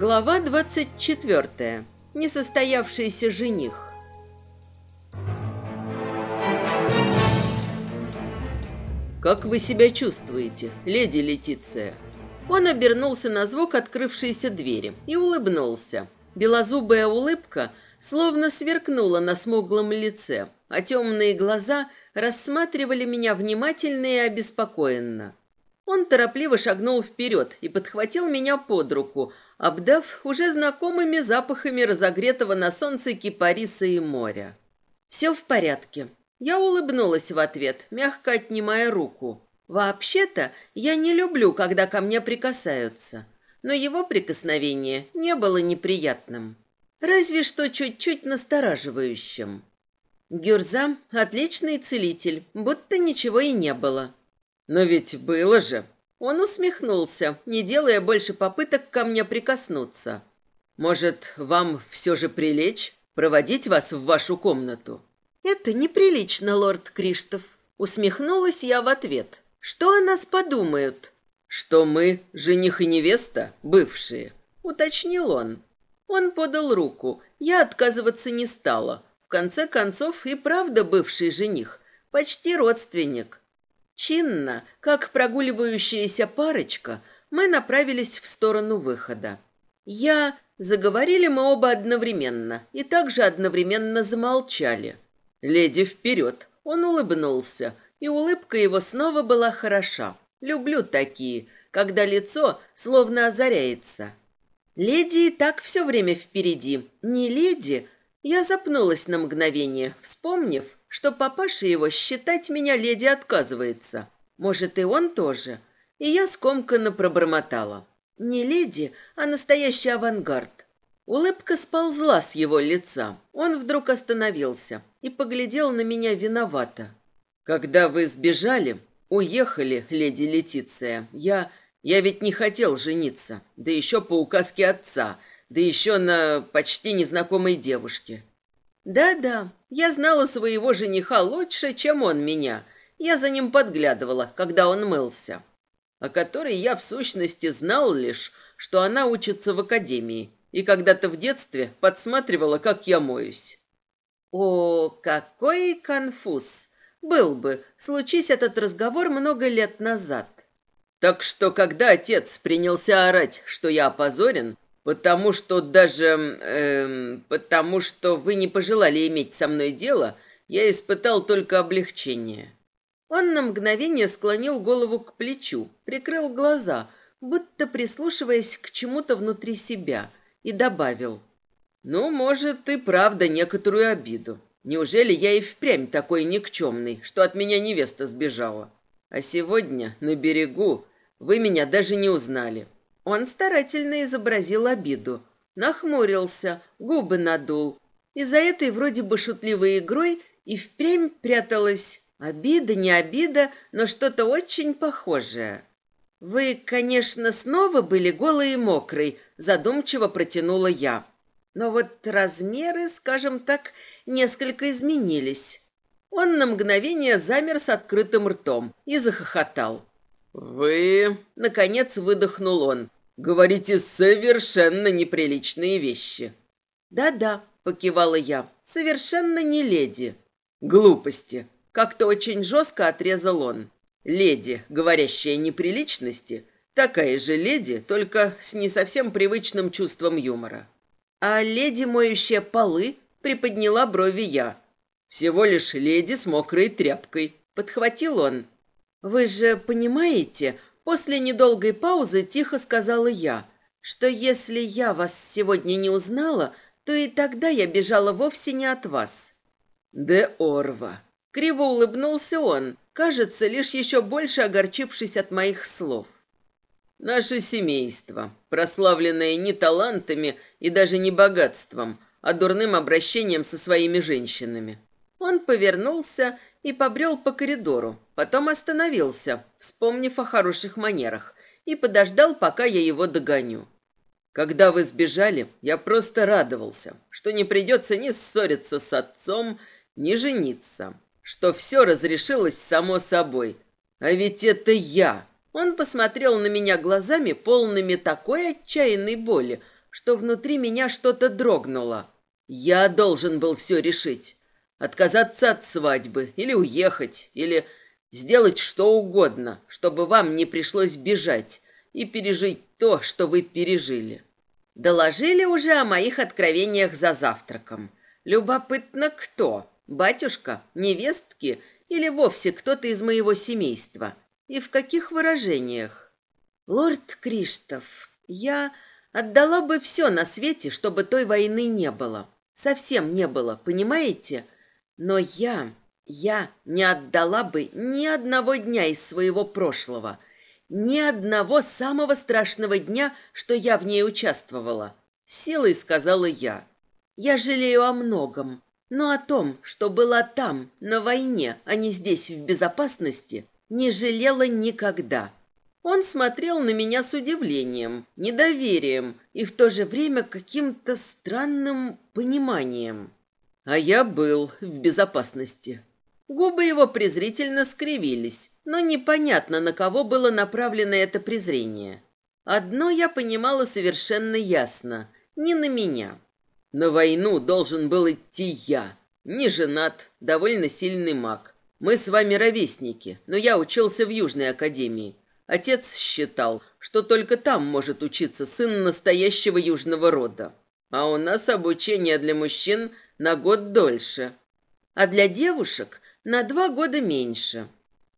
Глава 24. Несостоявшийся жених. «Как вы себя чувствуете, леди Летиция?» Он обернулся на звук открывшейся двери и улыбнулся. Белозубая улыбка словно сверкнула на смуглом лице, а темные глаза рассматривали меня внимательно и обеспокоенно. Он торопливо шагнул вперед и подхватил меня под руку – обдав уже знакомыми запахами разогретого на солнце кипариса и моря. «Все в порядке». Я улыбнулась в ответ, мягко отнимая руку. «Вообще-то я не люблю, когда ко мне прикасаются, но его прикосновение не было неприятным, разве что чуть-чуть настораживающим». Гюрзам – отличный целитель, будто ничего и не было. «Но ведь было же!» Он усмехнулся, не делая больше попыток ко мне прикоснуться. «Может, вам все же прилечь? Проводить вас в вашу комнату?» «Это неприлично, лорд Криштоф», — усмехнулась я в ответ. «Что о нас подумают?» «Что мы, жених и невеста, бывшие», — уточнил он. Он подал руку, я отказываться не стала. В конце концов, и правда бывший жених, почти родственник. Чинно, как прогуливающаяся парочка, мы направились в сторону выхода. Я... Заговорили мы оба одновременно и также одновременно замолчали. «Леди, вперед!» Он улыбнулся, и улыбка его снова была хороша. «Люблю такие, когда лицо словно озаряется». «Леди и так все время впереди. Не леди?» Я запнулась на мгновение, вспомнив, что папаша его считать меня леди отказывается. Может, и он тоже. И я скомканно пробормотала. Не леди, а настоящий авангард. Улыбка сползла с его лица. Он вдруг остановился и поглядел на меня виновато. «Когда вы сбежали, уехали, леди Летиция, я... Я ведь не хотел жениться, да еще по указке отца, да еще на почти незнакомой девушке. Да-да, я знала своего жениха лучше, чем он меня. Я за ним подглядывала, когда он мылся. О которой я в сущности знал лишь, что она учится в академии и когда-то в детстве подсматривала, как я моюсь. О, какой конфуз! Был бы, случись этот разговор много лет назад. Так что, когда отец принялся орать, что я опозорен, потому что даже... Эм, потому что вы не пожелали иметь со мной дело, я испытал только облегчение». Он на мгновение склонил голову к плечу, прикрыл глаза, будто прислушиваясь к чему-то внутри себя, и добавил. «Ну, может, и правда некоторую обиду. Неужели я и впрямь такой никчемный, что от меня невеста сбежала? А сегодня на берегу вы меня даже не узнали. Он старательно изобразил обиду, нахмурился, губы надул. И за этой вроде бы шутливой игрой и впрямь пряталась обида, не обида, но что-то очень похожее. «Вы, конечно, снова были голые и мокрые, – задумчиво протянула я. «Но вот размеры, скажем так, несколько изменились». Он на мгновение замер с открытым ртом и захохотал. «Вы...» — наконец выдохнул он говорите совершенно неприличные вещи». «Да-да», — покивала я, — «совершенно не леди». «Глупости», — как-то очень жестко отрезал он. «Леди, говорящая неприличности, такая же леди, только с не совсем привычным чувством юмора». «А леди, моющая полы?» — приподняла брови я. «Всего лишь леди с мокрой тряпкой», — подхватил он. «Вы же понимаете, После недолгой паузы тихо сказала я, что если я вас сегодня не узнала, то и тогда я бежала вовсе не от вас. Де Орва. Криво улыбнулся он, кажется, лишь еще больше огорчившись от моих слов. Наше семейство, прославленное не талантами и даже не богатством, а дурным обращением со своими женщинами. Он повернулся и побрел по коридору, потом остановился, вспомнив о хороших манерах, и подождал, пока я его догоню. Когда вы сбежали, я просто радовался, что не придется ни ссориться с отцом, ни жениться, что все разрешилось само собой. А ведь это я. Он посмотрел на меня глазами, полными такой отчаянной боли, что внутри меня что-то дрогнуло. Я должен был все решить. Отказаться от свадьбы или уехать, или сделать что угодно, чтобы вам не пришлось бежать и пережить то, что вы пережили. Доложили уже о моих откровениях за завтраком. Любопытно, кто? Батюшка, невестки или вовсе кто-то из моего семейства? И в каких выражениях? Лорд Криштоф, я отдала бы все на свете, чтобы той войны не было. Совсем не было, понимаете? — но я, я не отдала бы ни одного дня из своего прошлого, ни одного самого страшного дня, что я в ней участвовала. Силой сказала я. Я жалею о многом, но о том, что была там, на войне, а не здесь, в безопасности, не жалела никогда. Он смотрел на меня с удивлением, недоверием и в то же время каким-то странным пониманием. А я был в безопасности. Губы его презрительно скривились, но непонятно, на кого было направлено это презрение. Одно я понимала совершенно ясно, не на меня. На войну должен был идти я. Не женат, довольно сильный маг. Мы с вами ровесники, но я учился в Южной Академии. Отец считал, что только там может учиться сын настоящего южного рода. А у нас обучение для мужчин – на год дольше, а для девушек на два года меньше.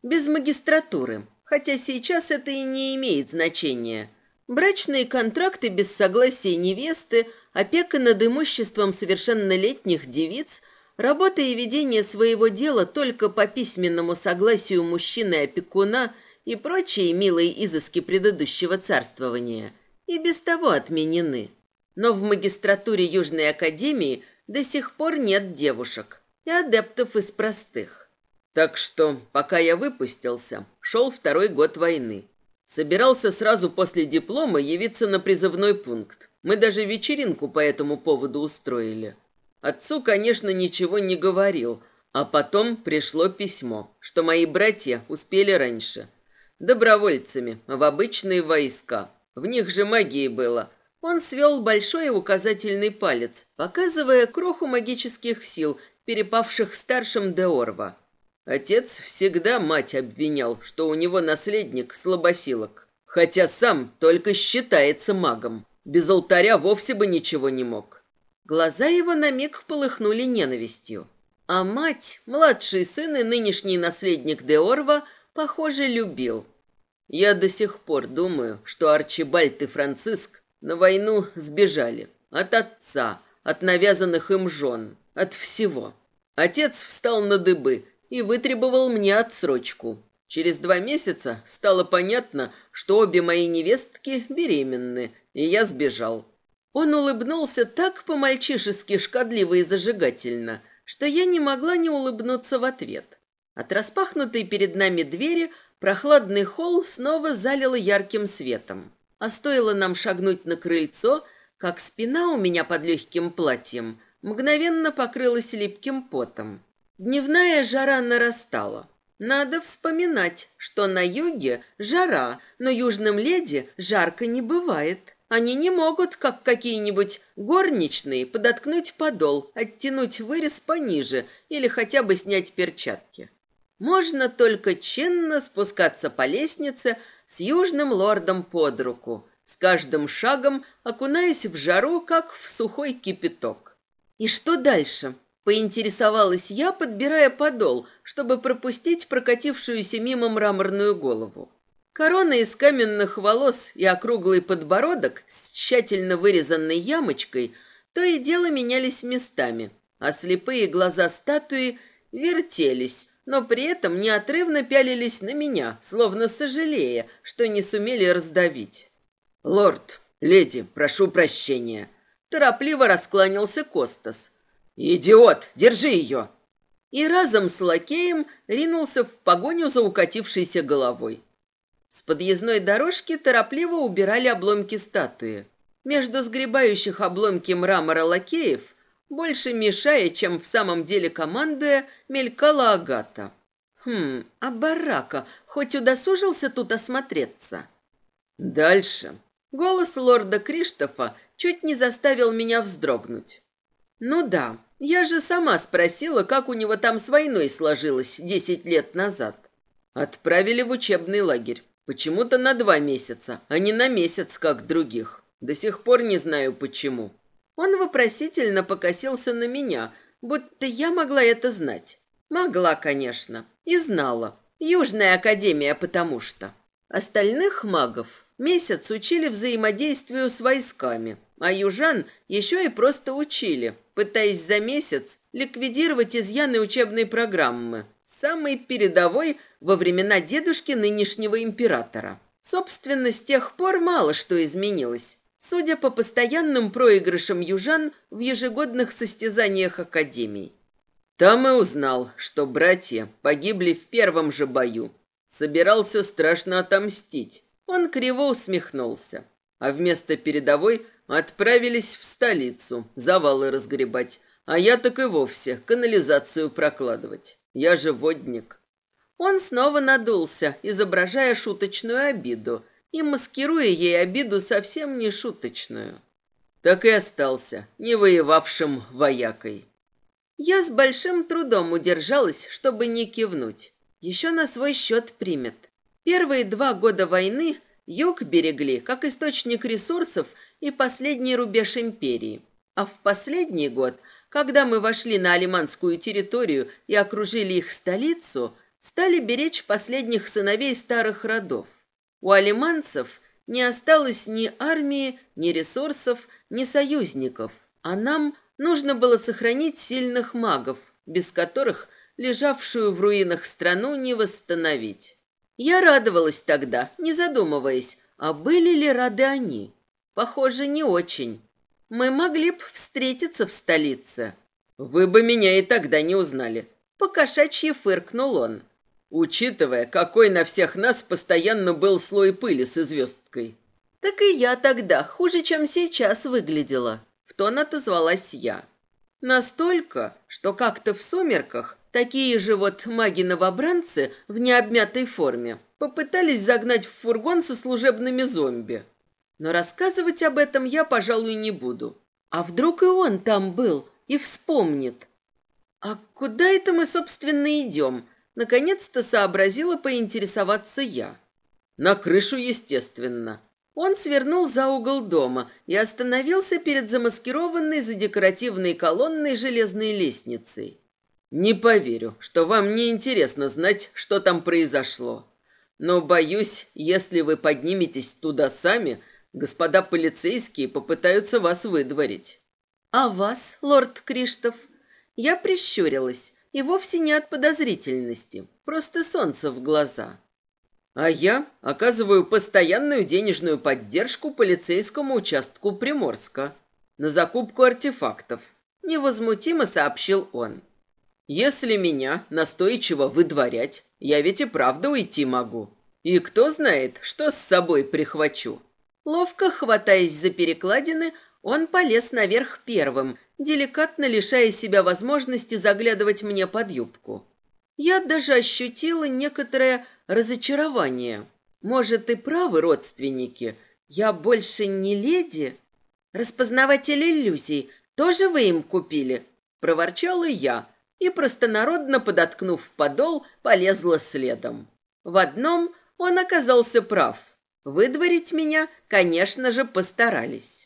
Без магистратуры, хотя сейчас это и не имеет значения. Брачные контракты без согласия невесты, опека над имуществом совершеннолетних девиц, работа и ведение своего дела только по письменному согласию мужчины-опекуна и прочие милые изыски предыдущего царствования – и без того отменены. Но в магистратуре Южной Академии – до сих пор нет девушек и адептов из простых. Так что, пока я выпустился, шел второй год войны. Собирался сразу после диплома явиться на призывной пункт. Мы даже вечеринку по этому поводу устроили. Отцу, конечно, ничего не говорил, а потом пришло письмо, что мои братья успели раньше. Добровольцами, в обычные войска. В них же магии было – он свел большой и указательный палец, показывая кроху магических сил, перепавших старшим Деорва. Отец всегда мать обвинял, что у него наследник слабосилок, хотя сам только считается магом. Без алтаря вовсе бы ничего не мог. Глаза его на миг полыхнули ненавистью. А мать, младший сын и нынешний наследник Деорва, похоже, любил. Я до сих пор думаю, что Арчибальд и Франциск на войну сбежали. От отца, от навязанных им жен, от всего. Отец встал на дыбы и вытребовал мне отсрочку. Через два месяца стало понятно, что обе мои невестки беременны, и я сбежал. Он улыбнулся так по-мальчишески шкодливо и зажигательно, что я не могла не улыбнуться в ответ. От распахнутой перед нами двери прохладный холл снова залило ярким светом. А стоило нам шагнуть на крыльцо, как спина у меня под легким платьем мгновенно покрылась липким потом. Дневная жара нарастала. Надо вспоминать, что на юге жара, но южным леди жарко не бывает. Они не могут, как какие-нибудь горничные, подоткнуть подол, оттянуть вырез пониже или хотя бы снять перчатки. Можно только ченно спускаться по лестнице, с южным лордом под руку. С каждым шагом окунаясь в жару, как в сухой кипяток. И что дальше? Поинтересовалась я, подбирая подол, чтобы пропустить прокатившуюся мимо мраморную голову. Корона из каменных волос и округлый подбородок с тщательно вырезанной ямочкой то и дело менялись местами, а слепые глаза статуи вертелись, но при этом неотрывно пялились на меня, словно сожалея, что не сумели раздавить. «Лорд, леди, прошу прощения!» Торопливо раскланялся Костас. «Идиот, держи ее!» И разом с лакеем ринулся в погоню за укатившейся головой. С подъездной дорожки торопливо убирали обломки статуи. Между сгребающих обломки мрамора лакеев – больше мешая, чем в самом деле командуя, мелькала Агата. Хм, а барака хоть удосужился тут осмотреться. Дальше. Голос лорда Криштофа чуть не заставил меня вздрогнуть. Ну да, я же сама спросила, как у него там с войной сложилось десять лет назад. Отправили в учебный лагерь. Почему-то на два месяца, а не на месяц, как других. До сих пор не знаю почему. Он вопросительно покосился на меня, будто я могла это знать. Могла, конечно, и знала. Южная академия потому что. Остальных магов месяц учили взаимодействию с войсками, а южан еще и просто учили, пытаясь за месяц ликвидировать изъяны учебной программы, самой передовой во времена дедушки нынешнего императора. Собственно, с тех пор мало что изменилось, Судя по постоянным проигрышам южан в ежегодных состязаниях Академии. Там и узнал, что братья погибли в первом же бою. Собирался страшно отомстить. Он криво усмехнулся. А вместо передовой отправились в столицу завалы разгребать, а я так и вовсе канализацию прокладывать. Я же водник. Он снова надулся, изображая шуточную обиду, и маскируя ей обиду совсем не шуточную. Так и остался не воевавшим воякой. Я с большим трудом удержалась, чтобы не кивнуть. Еще на свой счет примет. Первые два года войны юг берегли как источник ресурсов и последний рубеж империи. А в последний год, когда мы вошли на алиманскую территорию и окружили их столицу, стали беречь последних сыновей старых родов. У алиманцев не осталось ни армии, ни ресурсов, ни союзников, а нам нужно было сохранить сильных магов, без которых лежавшую в руинах страну не восстановить. Я радовалась тогда, не задумываясь, а были ли рады они? Похоже, не очень. Мы могли бы встретиться в столице. Вы бы меня и тогда не узнали. Покошачье фыркнул он учитывая, какой на всех нас постоянно был слой пыли с звездкой. Так и я тогда хуже, чем сейчас выглядела. В тон отозвалась я. Настолько, что как-то в сумерках такие же вот маги-новобранцы в необмятой форме попытались загнать в фургон со служебными зомби. Но рассказывать об этом я, пожалуй, не буду. А вдруг и он там был и вспомнит? А куда это мы, собственно, идем? Наконец-то сообразила поинтересоваться я. На крышу, естественно. Он свернул за угол дома и остановился перед замаскированной за декоративной колонной железной лестницей. «Не поверю, что вам не интересно знать, что там произошло. Но, боюсь, если вы подниметесь туда сами, господа полицейские попытаются вас выдворить». «А вас, лорд Криштоф?» Я прищурилась, и вовсе не от подозрительности, просто солнце в глаза. А я оказываю постоянную денежную поддержку полицейскому участку Приморска на закупку артефактов, невозмутимо сообщил он. Если меня настойчиво выдворять, я ведь и правда уйти могу. И кто знает, что с собой прихвачу. Ловко хватаясь за перекладины, он полез наверх первым, деликатно лишая себя возможности заглядывать мне под юбку. Я даже ощутила некоторое разочарование. Может, и правы родственники. Я больше не леди? Распознаватель иллюзий тоже вы им купили? Проворчала я и, простонародно подоткнув подол, полезла следом. В одном он оказался прав. Выдворить меня, конечно же, постарались.